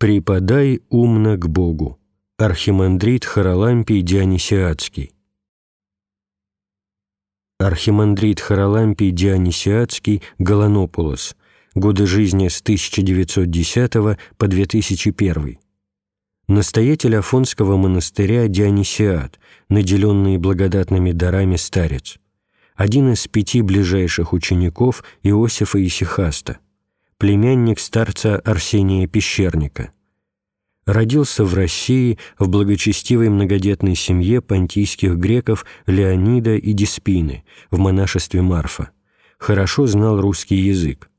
«Преподай умно к Богу» Архимандрит Харалампий Дионисиадский. Архимандрит Харалампий Дионисиадский Галанополос Годы жизни с 1910 по 2001 Настоятель Афонского монастыря Дионисиад, наделенный благодатными дарами старец. Один из пяти ближайших учеников Иосифа Исихаста, племянник старца Арсения Пещерника. Родился в России в благочестивой многодетной семье понтийских греков Леонида и Диспины в монашестве Марфа. Хорошо знал русский язык.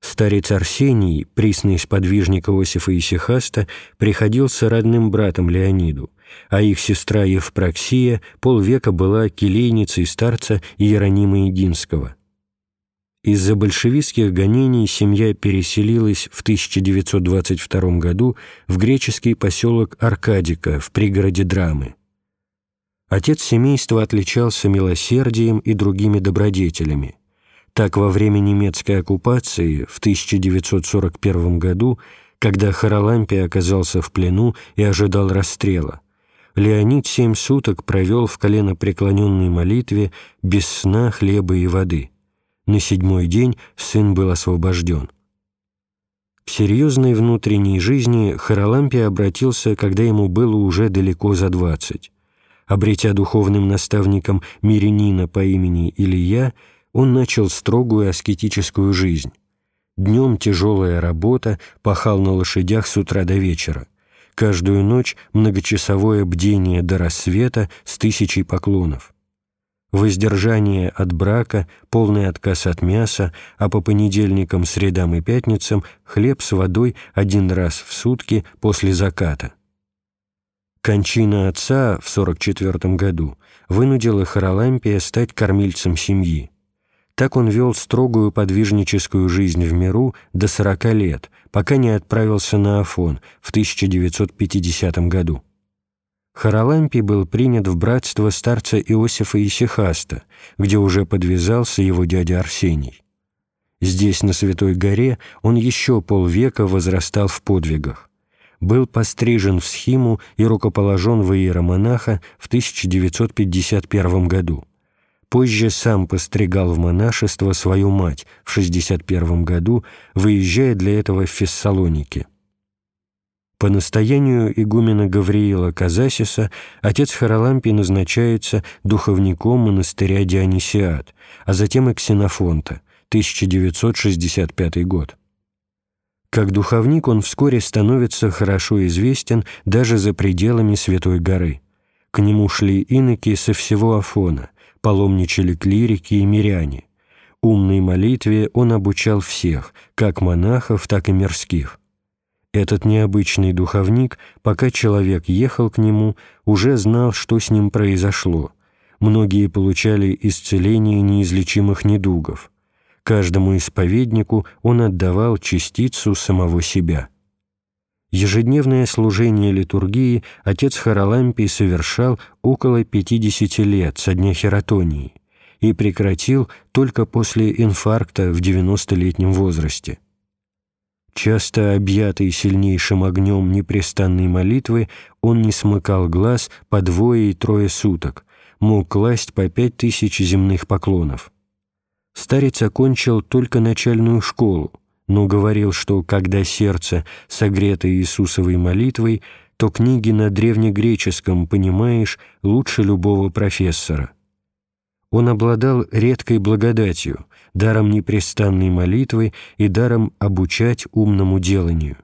Старец Арсений, присный сподвижник Иосифа Исихаста, приходился родным братом Леониду, а их сестра Евпроксия полвека была келейницей старца Иеронима Единского. Из-за большевистских гонений семья переселилась в 1922 году в греческий поселок Аркадика в пригороде Драмы. Отец семейства отличался милосердием и другими добродетелями. Так, во время немецкой оккупации в 1941 году, когда Харалампий оказался в плену и ожидал расстрела, Леонид семь суток провел в коленопреклоненной молитве без сна, хлеба и воды. На седьмой день сын был освобожден. В серьезной внутренней жизни Харалампий обратился, когда ему было уже далеко за двадцать. Обретя духовным наставником мирянина по имени Илья, он начал строгую аскетическую жизнь. Днем тяжелая работа, пахал на лошадях с утра до вечера каждую ночь многочасовое бдение до рассвета с тысячей поклонов. Воздержание от брака, полный отказ от мяса, а по понедельникам, средам и пятницам хлеб с водой один раз в сутки после заката. Кончина отца в 44 году вынудила Харалампия стать кормильцем семьи. Так он вел строгую подвижническую жизнь в миру до 40 лет, пока не отправился на Афон в 1950 году. Харалампий был принят в братство старца Иосифа Исихаста, где уже подвязался его дядя Арсений. Здесь, на Святой горе, он еще полвека возрастал в подвигах. Был пострижен в схиму и рукоположен в иеромонаха в 1951 году. Позже сам постригал в монашество свою мать в 61 году, выезжая для этого в Фессалоники. По настоянию игумена Гавриила Казасиса отец Харалампий назначается духовником монастыря Дионисиад, а затем и Ксенофонта, 1965 год. Как духовник он вскоре становится хорошо известен даже за пределами Святой горы. К нему шли иноки со всего Афона, паломничали клирики и миряне. Умной молитве он обучал всех, как монахов, так и мирских. Этот необычный духовник, пока человек ехал к нему, уже знал, что с ним произошло. Многие получали исцеление неизлечимых недугов. Каждому исповеднику он отдавал частицу самого себя. Ежедневное служение литургии отец Харалампий совершал около 50 лет со дня хератонии и прекратил только после инфаркта в 90-летнем возрасте. Часто объятый сильнейшим огнем непрестанной молитвы, он не смыкал глаз по двое и трое суток, мог класть по пять тысяч земных поклонов. Старец окончил только начальную школу, но говорил, что когда сердце согрето Иисусовой молитвой, то книги на древнегреческом, понимаешь, лучше любого профессора. Он обладал редкой благодатью, даром непрестанной молитвы и даром обучать умному деланию.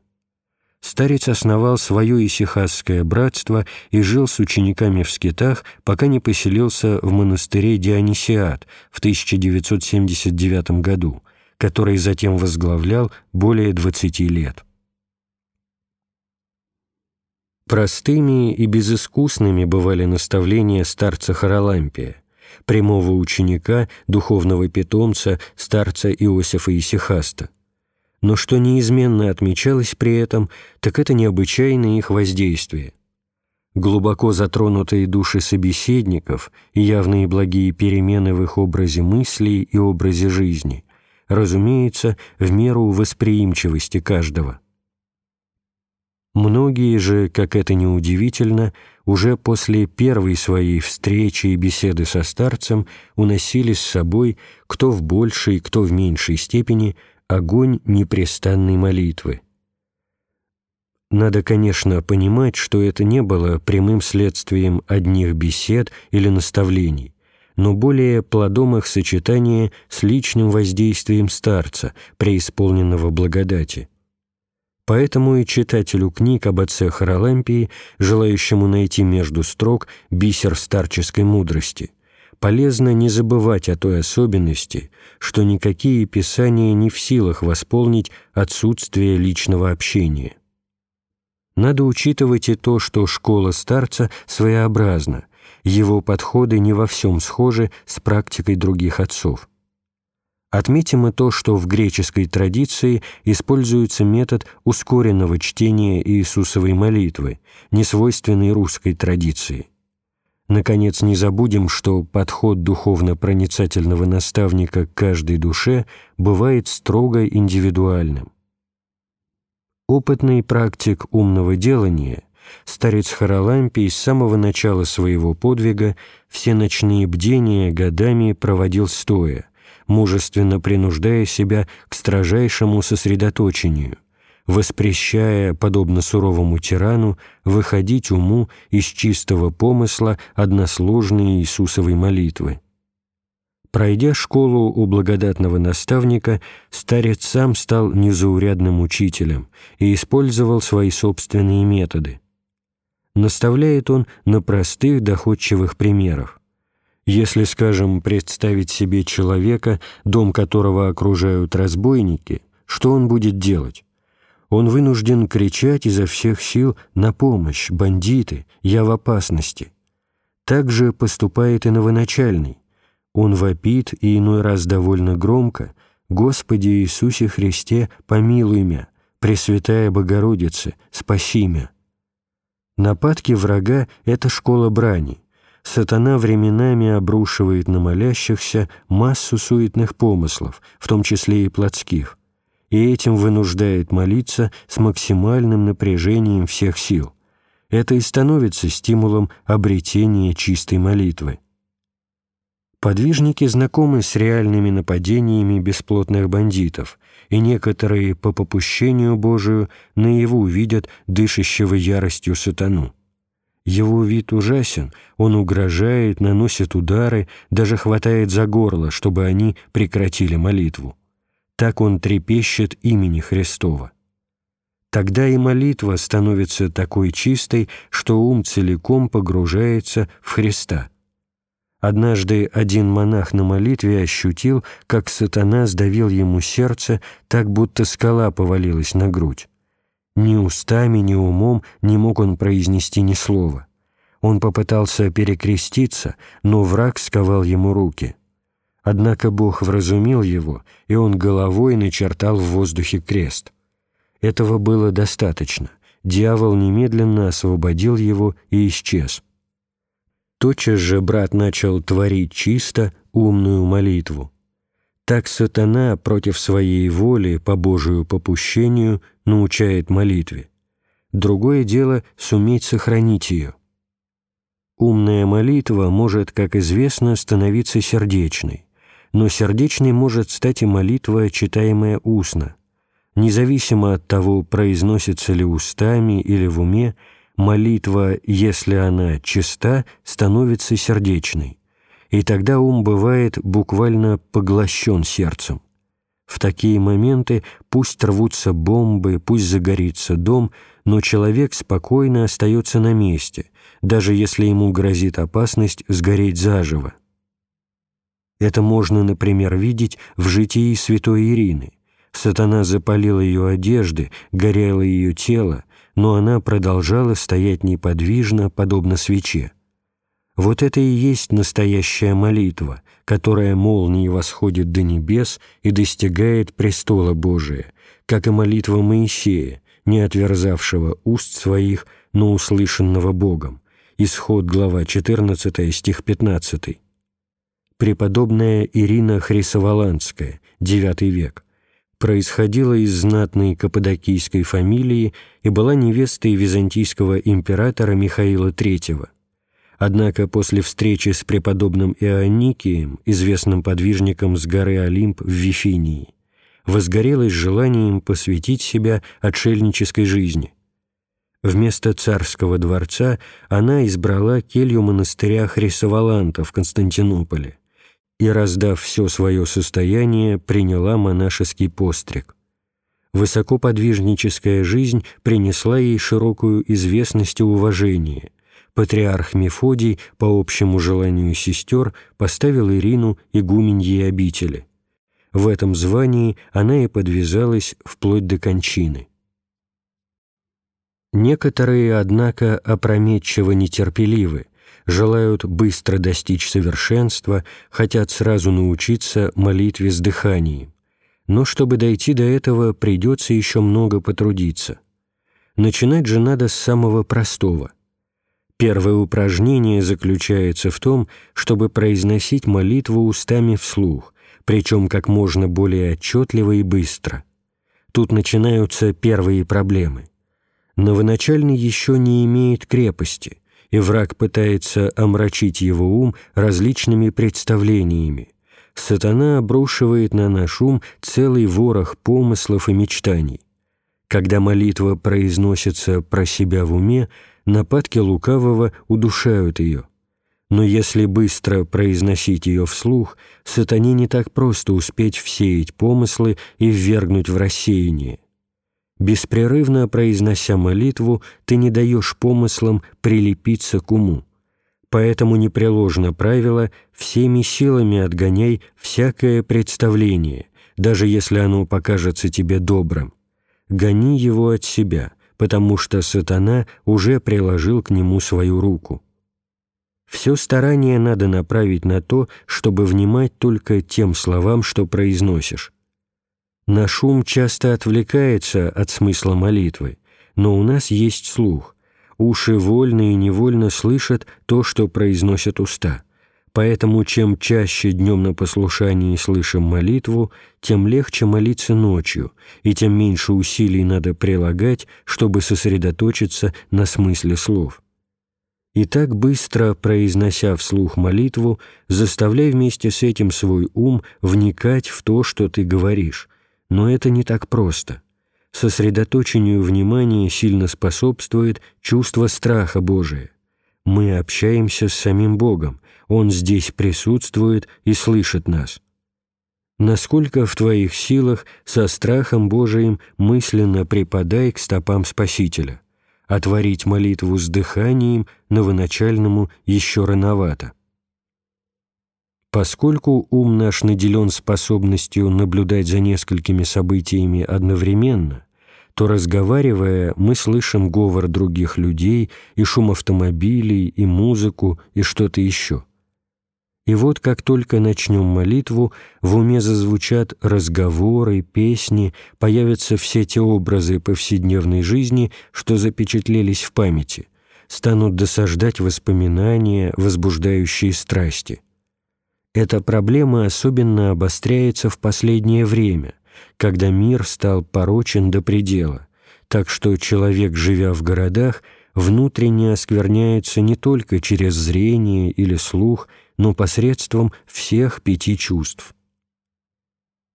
Старец основал свое исихасское братство и жил с учениками в скитах, пока не поселился в монастыре Дионисиад в 1979 году – который затем возглавлял более 20 лет. Простыми и безыскусными бывали наставления старца Харалампия, прямого ученика, духовного питомца, старца Иосифа Исихаста. Но что неизменно отмечалось при этом, так это необычайное их воздействие. Глубоко затронутые души собеседников и явные благие перемены в их образе мыслей и образе жизни разумеется, в меру восприимчивости каждого. Многие же, как это ни удивительно, уже после первой своей встречи и беседы со старцем уносили с собой, кто в большей, кто в меньшей степени, огонь непрестанной молитвы. Надо, конечно, понимать, что это не было прямым следствием одних бесед или наставлений, но более плодом их сочетания с личным воздействием старца, преисполненного благодати. Поэтому и читателю книг об отце Харалампии, желающему найти между строк бисер старческой мудрости, полезно не забывать о той особенности, что никакие писания не в силах восполнить отсутствие личного общения. Надо учитывать и то, что школа старца своеобразна, его подходы не во всем схожи с практикой других отцов. Отметим и то, что в греческой традиции используется метод ускоренного чтения Иисусовой молитвы, несвойственный русской традиции. Наконец, не забудем, что подход духовно-проницательного наставника к каждой душе бывает строго индивидуальным. Опытный практик умного делания, старец Харалампий с самого начала своего подвига все ночные бдения годами проводил стоя, мужественно принуждая себя к строжайшему сосредоточению, воспрещая, подобно суровому тирану, выходить уму из чистого помысла односложной Иисусовой молитвы. Пройдя школу у благодатного наставника, старец сам стал незаурядным учителем и использовал свои собственные методы. Наставляет он на простых доходчивых примерах. Если, скажем, представить себе человека, дом которого окружают разбойники, что он будет делать? Он вынужден кричать изо всех сил «на помощь, бандиты, я в опасности». Так же поступает и новоначальный он вопит и иной раз довольно громко «Господи Иисусе Христе, помилуй мя, Пресвятая Богородице, спаси мя». Нападки врага — это школа брани. Сатана временами обрушивает на молящихся массу суетных помыслов, в том числе и плотских, и этим вынуждает молиться с максимальным напряжением всех сил. Это и становится стимулом обретения чистой молитвы. Подвижники знакомы с реальными нападениями бесплотных бандитов, и некоторые по попущению Божию наяву видят дышащего яростью сатану. Его вид ужасен, он угрожает, наносит удары, даже хватает за горло, чтобы они прекратили молитву. Так он трепещет имени Христова. Тогда и молитва становится такой чистой, что ум целиком погружается в Христа – Однажды один монах на молитве ощутил, как сатана сдавил ему сердце, так будто скала повалилась на грудь. Ни устами, ни умом не мог он произнести ни слова. Он попытался перекреститься, но враг сковал ему руки. Однако Бог вразумил его, и он головой начертал в воздухе крест. Этого было достаточно. Дьявол немедленно освободил его и исчез тотчас же брат начал творить чисто умную молитву. Так сатана против своей воли по Божию попущению научает молитве. Другое дело — суметь сохранить ее. Умная молитва может, как известно, становиться сердечной, но сердечной может стать и молитва, читаемая устно. Независимо от того, произносится ли устами или в уме, молитва, если она чиста, становится сердечной, и тогда ум бывает буквально поглощен сердцем. В такие моменты пусть рвутся бомбы, пусть загорится дом, но человек спокойно остается на месте, даже если ему грозит опасность сгореть заживо. Это можно, например, видеть в житии святой Ирины. Сатана запалил ее одежды, горело ее тело, но она продолжала стоять неподвижно, подобно свече. Вот это и есть настоящая молитва, которая молнией восходит до небес и достигает престола Божия, как и молитва Моисея, не отверзавшего уст своих, но услышанного Богом. Исход, глава 14, стих 15. Преподобная Ирина Хрисоволандская, IX век, происходила из знатной каппадокийской фамилии и была невестой византийского императора Михаила III. Однако после встречи с преподобным Ионикием, известным подвижником с горы Олимп в Вифинии, возгорелась желанием посвятить себя отшельнической жизни. Вместо царского дворца она избрала келью монастыря Хрисоваланта в Константинополе и, раздав все свое состояние, приняла монашеский постриг. Высокоподвижническая жизнь принесла ей широкую известность и уважение. Патриарх Мефодий, по общему желанию сестер, поставил Ирину игуменьей обители. В этом звании она и подвязалась вплоть до кончины. Некоторые, однако, опрометчиво нетерпеливы, желают быстро достичь совершенства, хотят сразу научиться молитве с дыханием. Но чтобы дойти до этого, придется еще много потрудиться. Начинать же надо с самого простого. Первое упражнение заключается в том, чтобы произносить молитву устами вслух, причем как можно более отчетливо и быстро. Тут начинаются первые проблемы. Новоначальный еще не имеет крепости, и враг пытается омрачить его ум различными представлениями. Сатана обрушивает на наш ум целый ворох помыслов и мечтаний. Когда молитва произносится про себя в уме, нападки лукавого удушают ее. Но если быстро произносить ее вслух, сатане не так просто успеть всеять помыслы и ввергнуть в рассеяние. Беспрерывно произнося молитву, ты не даешь помыслам прилепиться к уму. Поэтому непреложно правило «всеми силами отгоняй всякое представление, даже если оно покажется тебе добрым. Гони его от себя, потому что сатана уже приложил к нему свою руку». Все старание надо направить на то, чтобы внимать только тем словам, что произносишь, Наш ум часто отвлекается от смысла молитвы, но у нас есть слух. Уши вольно и невольно слышат то, что произносят уста. Поэтому чем чаще днем на послушании слышим молитву, тем легче молиться ночью, и тем меньше усилий надо прилагать, чтобы сосредоточиться на смысле слов. И так быстро, произнося вслух молитву, заставляй вместе с этим свой ум вникать в то, что ты говоришь, но это не так просто. Сосредоточению внимания сильно способствует чувство страха Божия. Мы общаемся с самим Богом, Он здесь присутствует и слышит нас. Насколько в твоих силах со страхом Божиим мысленно припадай к стопам Спасителя. Отворить молитву с дыханием новоначальному еще рановато. Поскольку ум наш наделен способностью наблюдать за несколькими событиями одновременно, то, разговаривая, мы слышим говор других людей и шум автомобилей, и музыку, и что-то еще. И вот как только начнем молитву, в уме зазвучат разговоры, песни, появятся все те образы повседневной жизни, что запечатлелись в памяти, станут досаждать воспоминания, возбуждающие страсти. Эта проблема особенно обостряется в последнее время, когда мир стал порочен до предела, так что человек, живя в городах, внутренне оскверняется не только через зрение или слух, но посредством всех пяти чувств.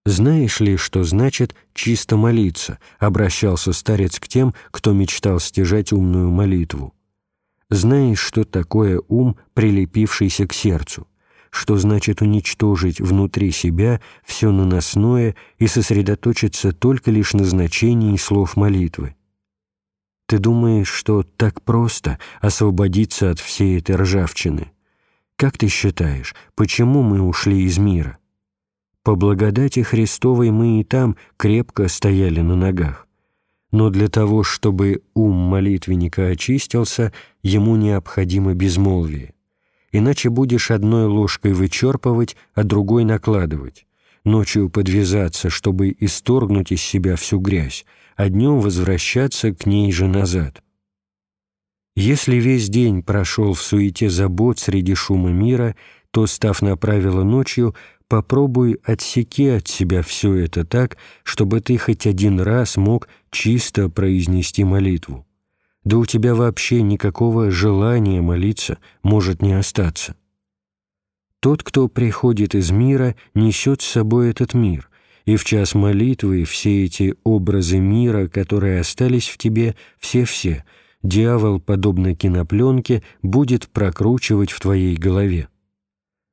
«Знаешь ли, что значит чисто молиться?» — обращался старец к тем, кто мечтал стяжать умную молитву. «Знаешь, что такое ум, прилепившийся к сердцу? Что значит уничтожить внутри себя все наносное и сосредоточиться только лишь на значении слов молитвы. Ты думаешь, что так просто освободиться от всей этой ржавчины? Как ты считаешь, почему мы ушли из мира? По благодати Христовой мы и там крепко стояли на ногах. Но для того, чтобы ум молитвенника очистился, ему необходимо безмолвие иначе будешь одной ложкой вычерпывать, а другой накладывать, ночью подвязаться, чтобы исторгнуть из себя всю грязь, а днем возвращаться к ней же назад. Если весь день прошел в суете забот среди шума мира, то, став на правило ночью, попробуй отсеки от себя все это так, чтобы ты хоть один раз мог чисто произнести молитву. Да у тебя вообще никакого желания молиться может не остаться. Тот, кто приходит из мира, несет с собой этот мир, и в час молитвы все эти образы мира, которые остались в тебе, все-все, дьявол, подобно кинопленке, будет прокручивать в твоей голове.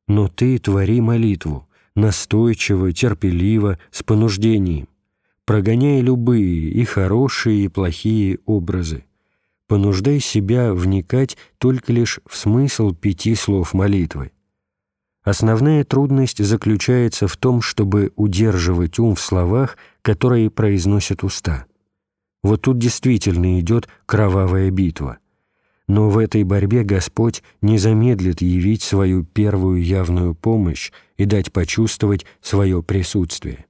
Но ты твори молитву, настойчиво, терпеливо, с понуждением, прогоняя любые и хорошие, и плохие образы. Понуждай себя вникать только лишь в смысл пяти слов молитвы Основная трудность заключается в том, чтобы удерживать ум в словах, которые произносят уста. Вот тут действительно идет кровавая битва. Но в этой борьбе Господь не замедлит явить свою первую явную помощь и дать почувствовать свое присутствие.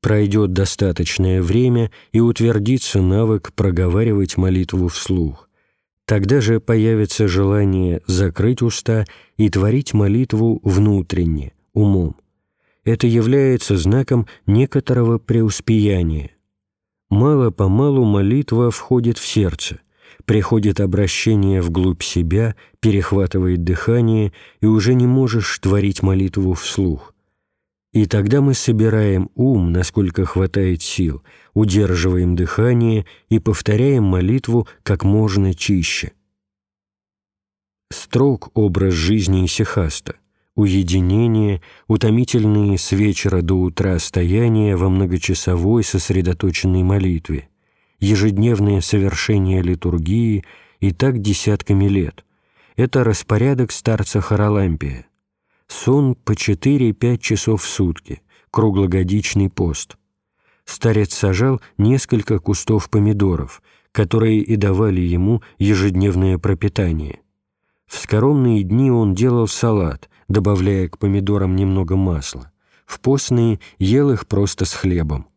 Пройдет достаточное время, и утвердится навык проговаривать молитву вслух. Тогда же появится желание закрыть уста и творить молитву внутренне, умом. Это является знаком некоторого преуспеяния. Мало-помалу молитва входит в сердце, приходит обращение вглубь себя, перехватывает дыхание, и уже не можешь творить молитву вслух. И тогда мы собираем ум, насколько хватает сил, удерживаем дыхание и повторяем молитву как можно чище. Строг образ жизни Исихаста, уединение, утомительные с вечера до утра стояния во многочасовой сосредоточенной молитве, ежедневное совершение литургии и так десятками лет. Это распорядок старца Харалампия сон по 4-5 часов в сутки, круглогодичный пост. Старец сажал несколько кустов помидоров, которые и давали ему ежедневное пропитание. В скоромные дни он делал салат, добавляя к помидорам немного масла. В постные ел их просто с хлебом.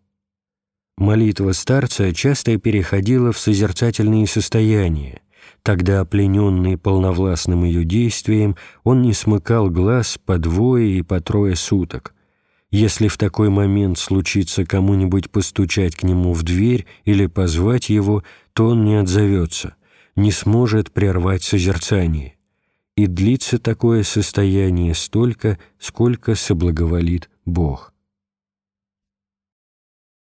Молитва старца часто переходила в созерцательные состояния, Тогда, плененный полновластным ее действием, он не смыкал глаз по двое и по трое суток. Если в такой момент случится кому-нибудь постучать к нему в дверь или позвать его, то он не отзовется, не сможет прервать созерцание. И длится такое состояние столько, сколько соблаговолит Бог.